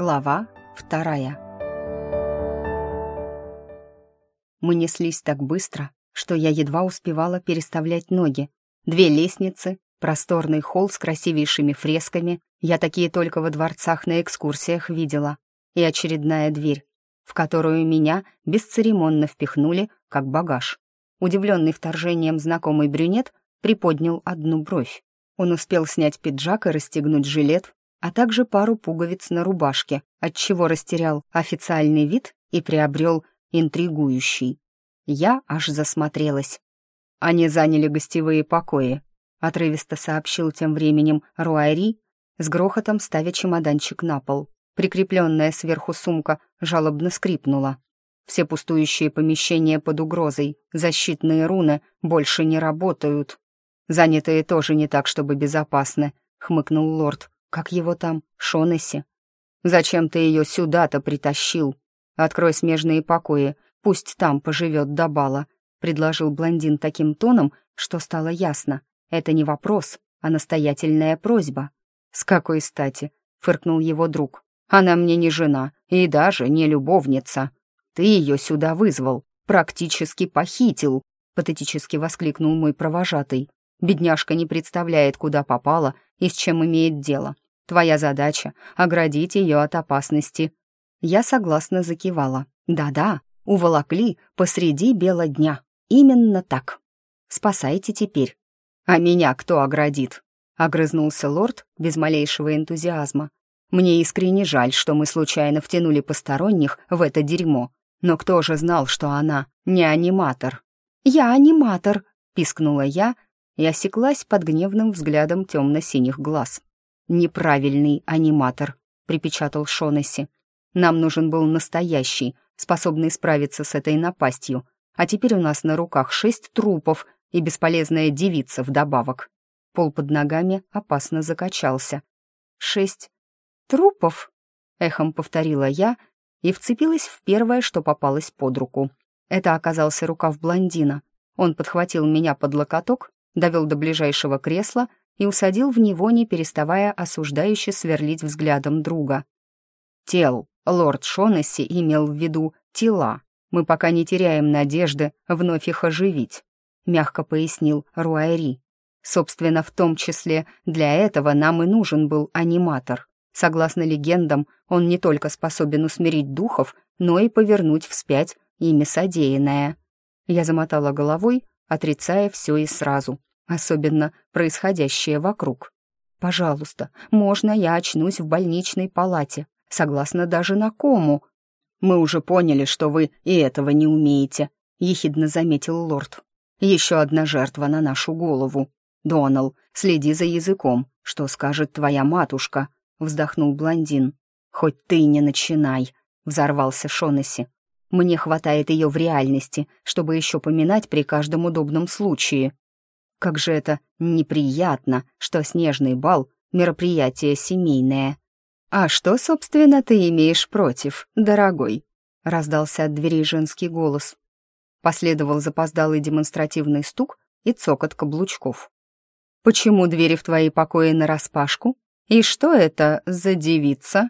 Глава вторая Мы неслись так быстро, что я едва успевала переставлять ноги. Две лестницы, просторный холл с красивейшими фресками, я такие только во дворцах на экскурсиях видела, и очередная дверь, в которую меня бесцеремонно впихнули, как багаж. Удивленный вторжением знакомый брюнет приподнял одну бровь. Он успел снять пиджак и расстегнуть жилет, а также пару пуговиц на рубашке, отчего растерял официальный вид и приобрел интригующий. Я аж засмотрелась. Они заняли гостевые покои, отрывисто сообщил тем временем Руайри, с грохотом ставя чемоданчик на пол. Прикрепленная сверху сумка жалобно скрипнула. Все пустующие помещения под угрозой, защитные руны больше не работают. Занятые тоже не так, чтобы безопасны, хмыкнул лорд. Как его там, Шонесси? Зачем ты ее сюда-то притащил? Открой смежные покои, пусть там поживет до бала, предложил блондин таким тоном, что стало ясно. Это не вопрос, а настоятельная просьба. С какой стати? фыркнул его друг. Она мне не жена и даже не любовница. Ты ее сюда вызвал, практически похитил, патетически воскликнул мой провожатый. Бедняжка не представляет, куда попала и с чем имеет дело. Твоя задача — оградить ее от опасности». Я согласно закивала. «Да-да, уволокли посреди бела дня. Именно так. Спасайте теперь». «А меня кто оградит?» — огрызнулся лорд без малейшего энтузиазма. «Мне искренне жаль, что мы случайно втянули посторонних в это дерьмо. Но кто же знал, что она не аниматор?» «Я аниматор», — пискнула я, — и осеклась под гневным взглядом темно-синих глаз. «Неправильный аниматор», — припечатал Шонесси. «Нам нужен был настоящий, способный справиться с этой напастью, а теперь у нас на руках шесть трупов и бесполезная девица вдобавок». Пол под ногами опасно закачался. «Шесть трупов?» — эхом повторила я и вцепилась в первое, что попалось под руку. Это оказался рукав блондина. Он подхватил меня под локоток довел до ближайшего кресла и усадил в него, не переставая осуждающе сверлить взглядом друга. «Тел, лорд Шонесси имел в виду тела. Мы пока не теряем надежды вновь их оживить», — мягко пояснил Руайри. «Собственно, в том числе для этого нам и нужен был аниматор. Согласно легендам, он не только способен усмирить духов, но и повернуть вспять ими содеянное». Я замотала головой, отрицая все и сразу, особенно происходящее вокруг. «Пожалуйста, можно я очнусь в больничной палате, согласно даже на кому?» «Мы уже поняли, что вы и этого не умеете», — ехидно заметил лорд. «Еще одна жертва на нашу голову. Донал, следи за языком, что скажет твоя матушка», — вздохнул блондин. «Хоть ты не начинай», — взорвался Шонесси. Мне хватает ее в реальности, чтобы еще поминать при каждом удобном случае. Как же это неприятно, что снежный бал — мероприятие семейное. «А что, собственно, ты имеешь против, дорогой?» — раздался от двери женский голос. Последовал запоздалый демонстративный стук и цокот каблучков. «Почему двери в твои покои нараспашку? И что это за девица?»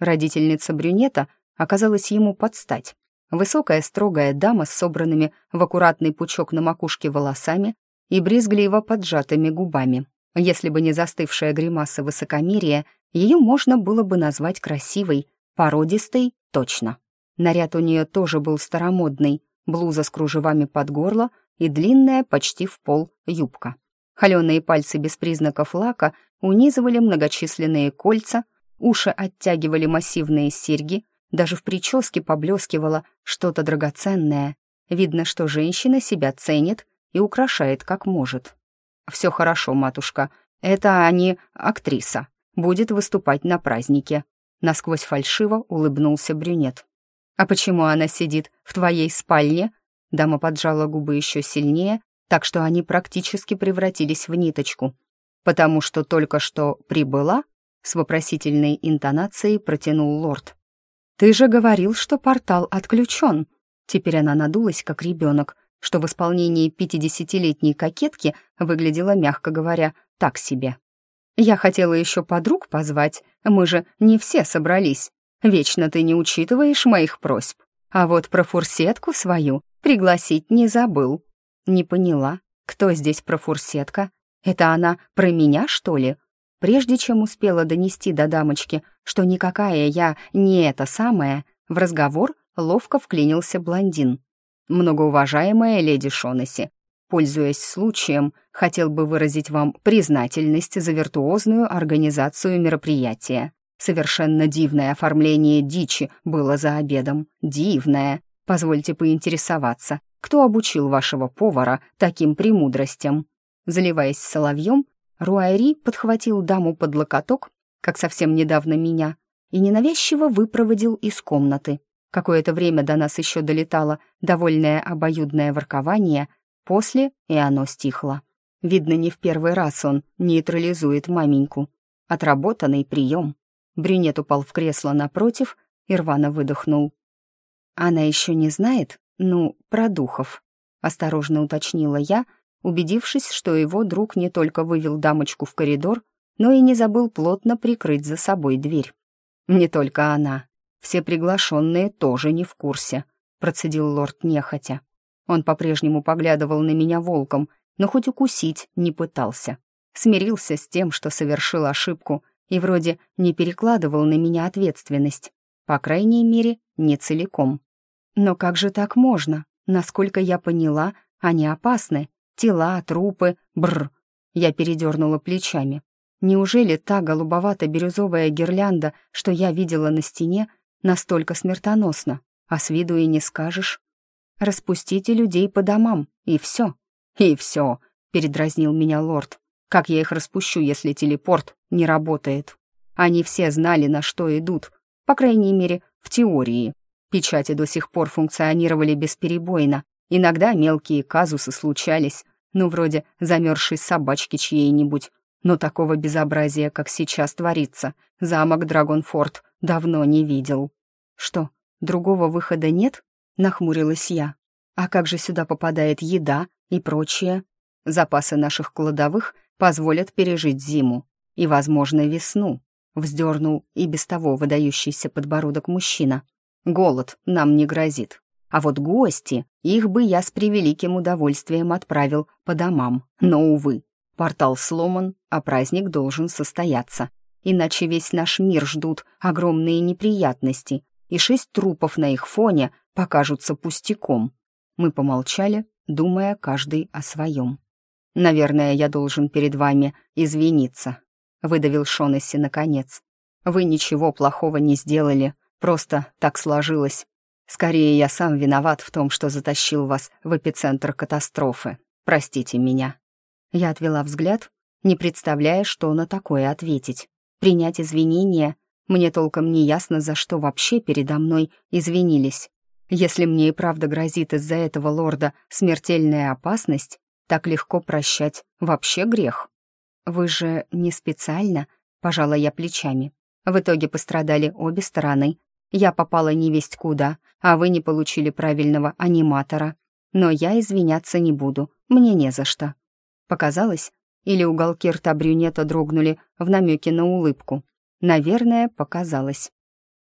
Родительница брюнета оказалась ему подстать. Высокая строгая дама с собранными в аккуратный пучок на макушке волосами и брезгливо поджатыми губами. Если бы не застывшая гримаса высокомерия, ее можно было бы назвать красивой, породистой точно. Наряд у нее тоже был старомодный, блуза с кружевами под горло и длинная, почти в пол, юбка. Холеные пальцы без признаков лака унизывали многочисленные кольца, уши оттягивали массивные серьги, даже в прическе поблескивало что-то драгоценное. Видно, что женщина себя ценит и украшает как может. «Все хорошо, матушка. Это они актриса. Будет выступать на празднике». Насквозь фальшиво улыбнулся брюнет. «А почему она сидит в твоей спальне?» Дама поджала губы еще сильнее, так что они практически превратились в ниточку. «Потому что только что прибыла?» С вопросительной интонацией протянул лорд. «Ты же говорил, что портал отключен». Теперь она надулась, как ребенок, что в исполнении пятидесятилетней кокетки выглядело, мягко говоря, так себе. «Я хотела еще подруг позвать, мы же не все собрались. Вечно ты не учитываешь моих просьб. А вот про фурсетку свою пригласить не забыл». Не поняла, кто здесь про фурсетка? Это она про меня, что ли? Прежде чем успела донести до дамочки, что никакая я не это самое, в разговор ловко вклинился блондин. «Многоуважаемая леди Шонесси, пользуясь случаем, хотел бы выразить вам признательность за виртуозную организацию мероприятия. Совершенно дивное оформление дичи было за обедом. Дивное. Позвольте поинтересоваться, кто обучил вашего повара таким премудростям?» Заливаясь соловьем, Руайри подхватил даму под локоток, как совсем недавно меня, и ненавязчиво выпроводил из комнаты. Какое-то время до нас еще долетало довольное обоюдное воркование, после и оно стихло. Видно, не в первый раз он нейтрализует маменьку. Отработанный прием. Брюнет упал в кресло напротив и рвано выдохнул. «Она еще не знает, ну, про духов», — осторожно уточнила я, убедившись, что его друг не только вывел дамочку в коридор, но и не забыл плотно прикрыть за собой дверь. «Не только она. Все приглашенные тоже не в курсе», — процедил лорд нехотя. Он по-прежнему поглядывал на меня волком, но хоть укусить не пытался. Смирился с тем, что совершил ошибку, и вроде не перекладывал на меня ответственность. По крайней мере, не целиком. Но как же так можно? Насколько я поняла, они опасны. Тела, трупы, бр. Я передернула плечами. Неужели та голубовато-бирюзовая гирлянда, что я видела на стене, настолько смертоносна? А с виду и не скажешь. Распустите людей по домам, и все. И все, передразнил меня лорд. Как я их распущу, если телепорт не работает? Они все знали, на что идут. По крайней мере, в теории. Печати до сих пор функционировали бесперебойно. Иногда мелкие казусы случались, ну, вроде замерзшей собачки чьей-нибудь, но такого безобразия, как сейчас творится, замок Драгонфорд давно не видел. Что, другого выхода нет? Нахмурилась я. А как же сюда попадает еда и прочее? Запасы наших кладовых позволят пережить зиму и, возможно, весну. Вздернул и без того выдающийся подбородок мужчина. Голод нам не грозит. А вот гости, их бы я с превеликим удовольствием отправил по домам. Но, увы, Портал сломан, а праздник должен состояться. Иначе весь наш мир ждут огромные неприятности, и шесть трупов на их фоне покажутся пустяком. Мы помолчали, думая каждый о своем. «Наверное, я должен перед вами извиниться», — выдавил Шонесси наконец. «Вы ничего плохого не сделали, просто так сложилось. Скорее, я сам виноват в том, что затащил вас в эпицентр катастрофы. Простите меня». Я отвела взгляд, не представляя, что на такое ответить. Принять извинения мне толком не ясно, за что вообще передо мной извинились. Если мне и правда грозит из-за этого лорда смертельная опасность, так легко прощать вообще грех. Вы же не специально, пожала я плечами. В итоге пострадали обе стороны. Я попала невесть куда, а вы не получили правильного аниматора. Но я извиняться не буду, мне не за что. Показалось? Или уголки рта брюнета дрогнули в намеке на улыбку? Наверное, показалось.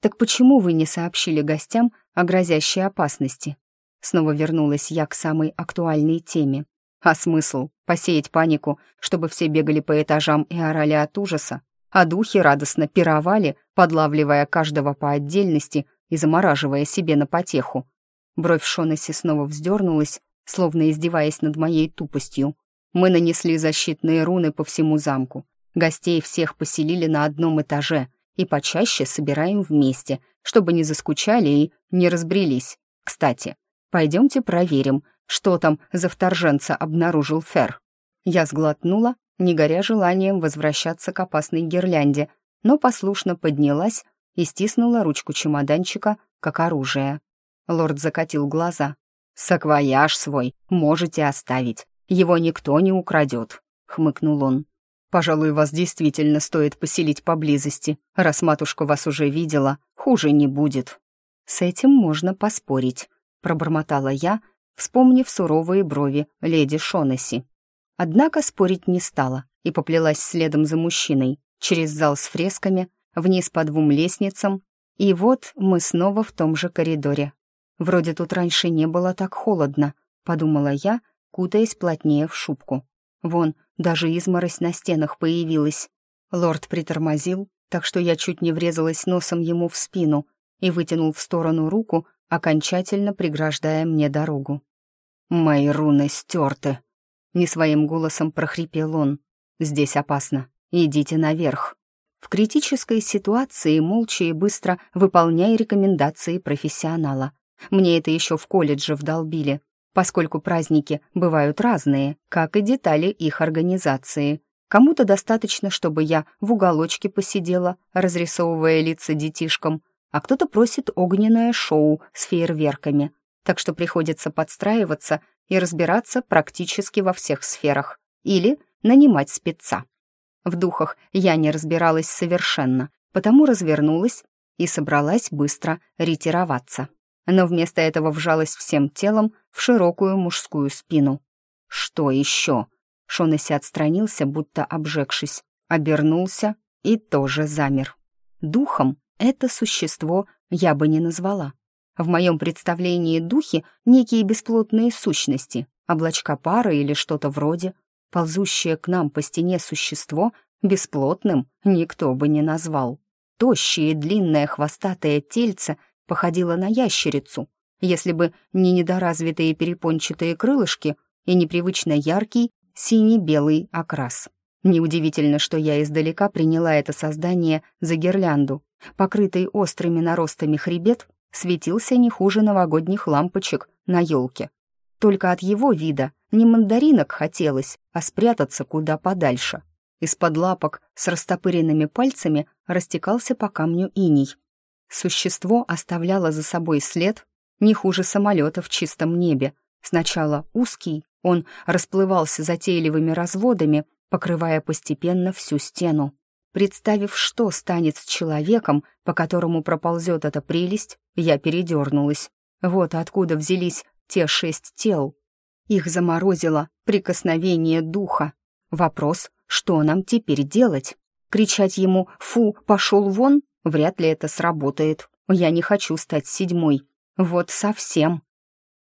«Так почему вы не сообщили гостям о грозящей опасности?» Снова вернулась я к самой актуальной теме. А смысл — посеять панику, чтобы все бегали по этажам и орали от ужаса, а духи радостно пировали, подлавливая каждого по отдельности и замораживая себе на потеху. Бровь Шонесси снова вздернулась, словно издеваясь над моей тупостью. Мы нанесли защитные руны по всему замку. Гостей всех поселили на одном этаже и почаще собираем вместе, чтобы не заскучали и не разбрелись. Кстати, пойдемте проверим, что там за вторженца обнаружил Фер. Я сглотнула, не горя желанием возвращаться к опасной гирлянде, но послушно поднялась и стиснула ручку чемоданчика, как оружие. Лорд закатил глаза. «Саквояж свой можете оставить. Его никто не украдет», — хмыкнул он. «Пожалуй, вас действительно стоит поселить поблизости. Раз матушка вас уже видела, хуже не будет». «С этим можно поспорить», — пробормотала я, вспомнив суровые брови леди Шонесси. Однако спорить не стала и поплелась следом за мужчиной, через зал с фресками, вниз по двум лестницам И вот мы снова в том же коридоре. Вроде тут раньше не было так холодно, подумала я, кутаясь плотнее в шубку. Вон, даже изморозь на стенах появилась. Лорд притормозил, так что я чуть не врезалась носом ему в спину и вытянул в сторону руку, окончательно преграждая мне дорогу. «Мои руны стерты!» — не своим голосом прохрипел он. «Здесь опасно. Идите наверх». В критической ситуации молча и быстро выполняй рекомендации профессионала. Мне это еще в колледже вдолбили, поскольку праздники бывают разные, как и детали их организации. Кому-то достаточно, чтобы я в уголочке посидела, разрисовывая лица детишкам, а кто-то просит огненное шоу с фейерверками, так что приходится подстраиваться и разбираться практически во всех сферах. Или нанимать спеца. В духах я не разбиралась совершенно, потому развернулась и собралась быстро ретироваться. Но вместо этого вжалась всем телом в широкую мужскую спину. «Что еще?» Шонесси отстранился, будто обжегшись, обернулся и тоже замер. Духом это существо я бы не назвала. В моем представлении духи — некие бесплотные сущности, облачка пары или что-то вроде, Ползущее к нам по стене существо бесплотным никто бы не назвал. Тощее длинное хвостатое тельце походило на ящерицу, если бы не недоразвитые перепончатые крылышки и непривычно яркий синий-белый окрас. Неудивительно, что я издалека приняла это создание за гирлянду. Покрытый острыми наростами хребет светился не хуже новогодних лампочек на елке. Только от его вида не мандаринок хотелось, а спрятаться куда подальше. Из-под лапок с растопыренными пальцами растекался по камню иней. Существо оставляло за собой след не хуже самолета в чистом небе. Сначала узкий, он расплывался затейливыми разводами, покрывая постепенно всю стену. Представив, что станет с человеком, по которому проползет эта прелесть, я передернулась. Вот откуда взялись те шесть тел. Их заморозило прикосновение духа. Вопрос, что нам теперь делать? Кричать ему «Фу, пошел вон?» Вряд ли это сработает. Я не хочу стать седьмой. Вот совсем.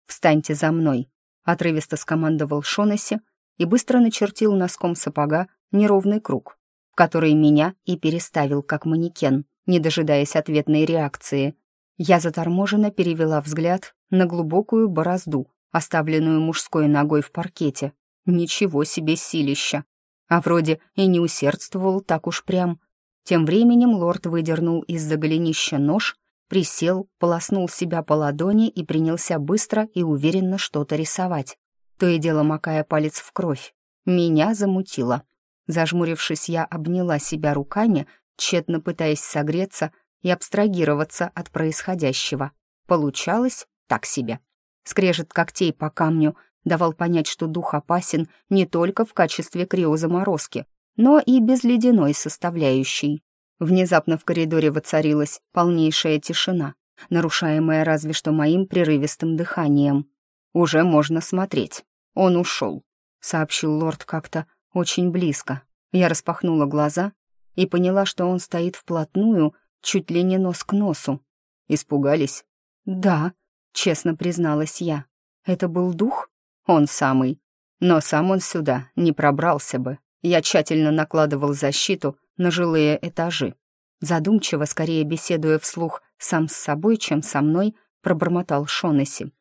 «Встаньте за мной», — отрывисто скомандовал Шонесси и быстро начертил носком сапога неровный круг, в который меня и переставил как манекен, не дожидаясь ответной реакции. Я заторможенно перевела взгляд на глубокую борозду, оставленную мужской ногой в паркете. Ничего себе силища. А вроде и не усердствовал так уж прям. Тем временем лорд выдернул из-за голенища нож, присел, полоснул себя по ладони и принялся быстро и уверенно что-то рисовать, то и дело макая палец в кровь. Меня замутило. Зажмурившись, я обняла себя руками, тщетно пытаясь согреться и абстрагироваться от происходящего. Получалось так себе. Скрежет когтей по камню давал понять, что дух опасен не только в качестве криозаморозки, но и без ледяной составляющей. Внезапно в коридоре воцарилась полнейшая тишина, нарушаемая разве что моим прерывистым дыханием. «Уже можно смотреть. Он ушел», — сообщил лорд как-то очень близко. Я распахнула глаза и поняла, что он стоит вплотную, чуть ли не нос к носу. Испугались? «Да», честно призналась я. Это был дух? Он самый. Но сам он сюда не пробрался бы. Я тщательно накладывал защиту на жилые этажи. Задумчиво, скорее беседуя вслух сам с собой, чем со мной, пробормотал Шонесси.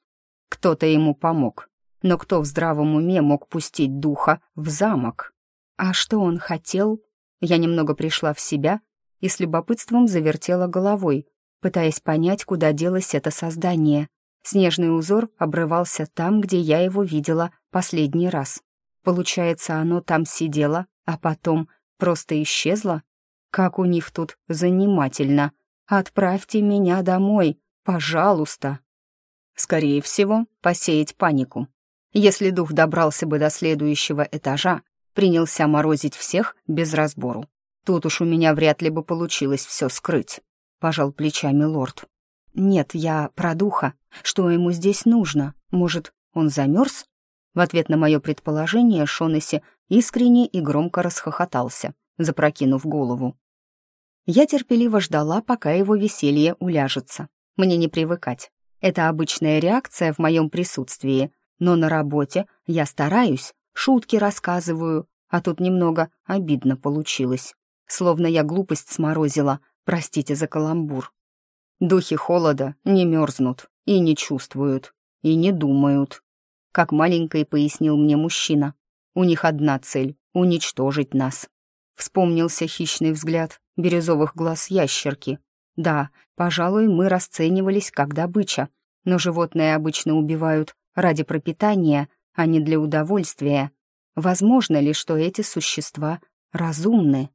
Кто-то ему помог. Но кто в здравом уме мог пустить духа в замок? А что он хотел? Я немного пришла в себя и с любопытством завертела головой, пытаясь понять, куда делось это создание. Снежный узор обрывался там, где я его видела последний раз. Получается, оно там сидело, а потом просто исчезло? Как у них тут занимательно. Отправьте меня домой, пожалуйста. Скорее всего, посеять панику. Если дух добрался бы до следующего этажа, принялся морозить всех без разбору. Тут уж у меня вряд ли бы получилось все скрыть, пожал плечами лорд. «Нет, я про духа. Что ему здесь нужно? Может, он замерз?» В ответ на мое предположение Шонесси искренне и громко расхохотался, запрокинув голову. Я терпеливо ждала, пока его веселье уляжется. Мне не привыкать. Это обычная реакция в моем присутствии. Но на работе я стараюсь, шутки рассказываю, а тут немного обидно получилось. Словно я глупость сморозила, простите за каламбур. Духи холода не мерзнут и не чувствуют, и не думают. Как маленькой пояснил мне мужчина. У них одна цель — уничтожить нас. Вспомнился хищный взгляд бирюзовых глаз ящерки. Да, пожалуй, мы расценивались как добыча, но животные обычно убивают ради пропитания, а не для удовольствия. Возможно ли, что эти существа разумны?